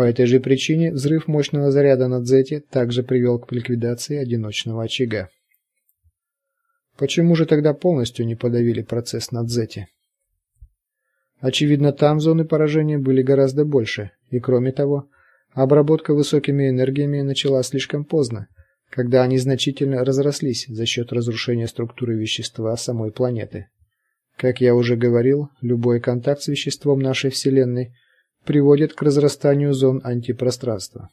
По этой же причине взрыв мощного заряда на Дзете также привел к ликвидации одиночного очага. Почему же тогда полностью не подавили процесс на Дзете? Очевидно, там зоны поражения были гораздо больше, и кроме того, обработка высокими энергиями началась слишком поздно, когда они значительно разрослись за счет разрушения структуры вещества самой планеты. Как я уже говорил, любой контакт с веществом нашей Вселенной приводит к разрастанию зон антипространства.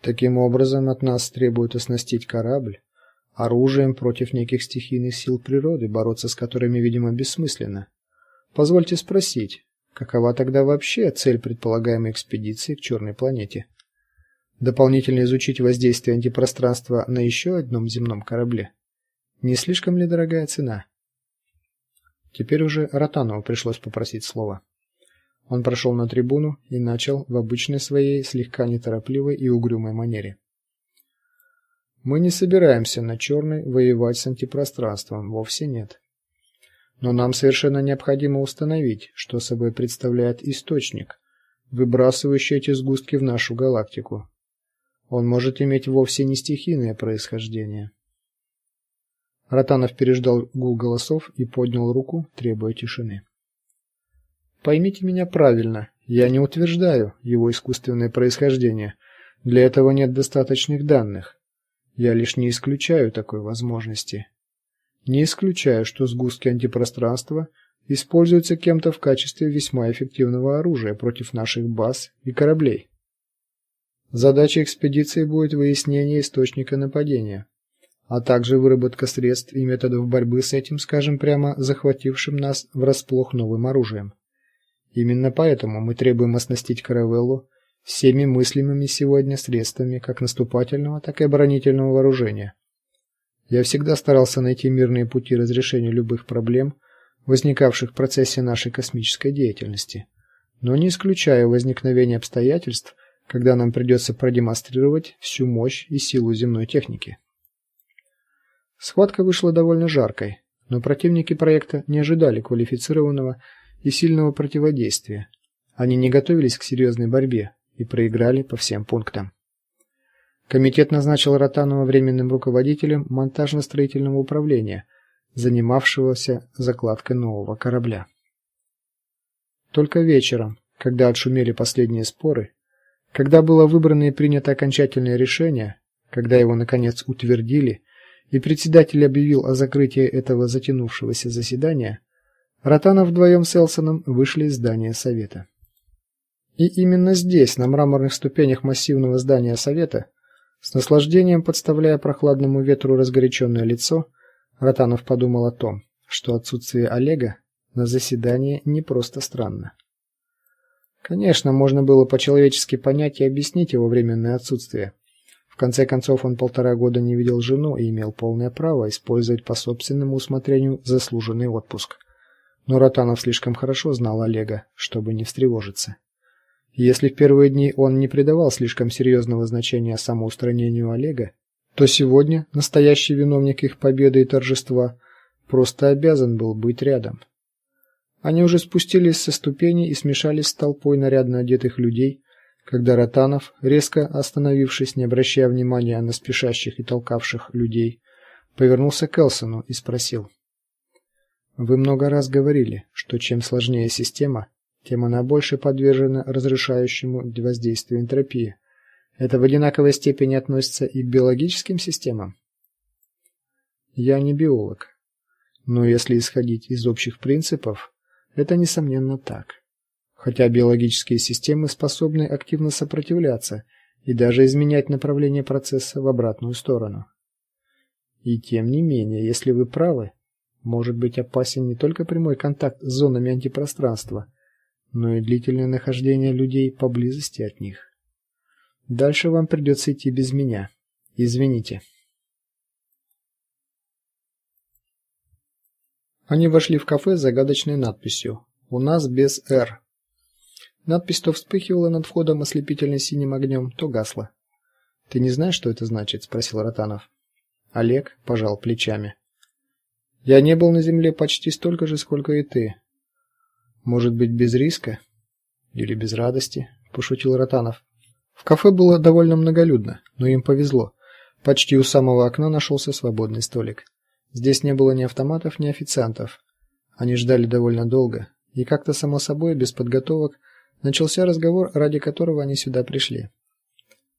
Таким образом, от нас требуют оснастить корабль оружием против неких стихийных сил природы, бороться с которыми, видимо, бессмысленно. Позвольте спросить, какова тогда вообще цель предполагаемой экспедиции к черной планете? Дополнительно изучить воздействие антипространства на еще одном земном корабле. Не слишком ли дорогая цена? Теперь уже Ротанову пришлось попросить слова. Он прошел на трибуну и начал в обычной своей слегка неторопливой и угрюмой манере. Мы не собираемся на черной воевать с антипространством, вовсе нет. Но нам совершенно необходимо установить, что собой представляет источник, выбрасывающий эти сгустки в нашу галактику. Он может иметь вовсе не стихийное происхождение. Ротанов переждал гул голосов и поднял руку, требуя тишины. Поймите меня правильно, я не утверждаю его искусственное происхождение. Для этого нет достаточных данных. Я лишь не исключаю такой возможности. Не исключаю, что сгустки антипространства используются кем-то в качестве весьма эффективного оружия против наших баз и кораблей. Задача экспедиции будет выяснение источника нападения, а также выработка средств и методов борьбы с этим, скажем прямо, захватившим нас врасплох новым оружием. Именно поэтому мы требуем оснастить каравеллу всеми мыслимыми сегодня средствами как наступательного, так и оборонительного вооружения. Я всегда старался найти мирные пути разрешения любых проблем, возникавших в процессе нашей космической деятельности, но не исключаю возникновения обстоятельств, когда нам придется продемонстрировать всю мощь и силу земной техники. Схватка вышла довольно жаркой, но противники проекта не ожидали квалифицированного и сильного противодействия. Они не готовились к серьезной борьбе и проиграли по всем пунктам. Комитет назначил Ротанова временным руководителем монтажно-строительного управления, занимавшегося закладкой нового корабля. Только вечером, когда отшумели последние споры, когда было выбрано и принято окончательное решение, когда его наконец утвердили, и председатель объявил о закрытии этого затянувшегося заседания, Ротанов вдвоем с Элсоном вышли из здания совета. И именно здесь, на мраморных ступенях массивного здания совета, с наслаждением подставляя прохладному ветру разгоряченное лицо, Ротанов подумал о том, что отсутствие Олега на заседании не просто странно. Конечно, можно было по-человечески понять и объяснить его временное отсутствие. В конце концов, он полтора года не видел жену и имел полное право использовать по собственному усмотрению заслуженный отпуск. Но Ротанов слишком хорошо знал Олега, чтобы не встревожиться. Если в первые дни он не придавал слишком серьезного значения самоустранению Олега, то сегодня настоящий виновник их победы и торжества просто обязан был быть рядом. Они уже спустились со ступеней и смешались с толпой нарядно одетых людей, когда Ротанов, резко остановившись, не обращая внимания на спешащих и толкавших людей, повернулся к Элсону и спросил: "Вы много раз говорили, что чем сложнее система, тем она больше подвержена разрушающему воздействию энтропии. Это в одинаковой степени относится и к биологическим системам. Я не биолог, но если исходить из общих принципов, это несомненно так. Хотя биологические системы способны активно сопротивляться и даже изменять направление процесса в обратную сторону. И тем не менее, если вы правы, может быть опасен не только прямой контакт с зонами антипространства, но и длительное нахождение людей поблизости от них. Дальше вам придется идти без меня. Извините. Они вошли в кафе с загадочной надписью: "У нас без Р". Надпись то вспыхивала над входом ослепительно синим огнем, то гасла. "Ты не знаешь, что это значит?" спросил Ротанов. Олег пожал плечами. "Я не был на земле почти столько же, сколько и ты. Может быть, без риска или без радости, пошутил Ротанов. В кафе было довольно многолюдно, но им повезло. Почти у самого окна нашелся свободный столик. Здесь не было ни автоматов, ни официантов. Они ждали довольно долго, и как-то само собой, без подготовок, начался разговор, ради которого они сюда пришли.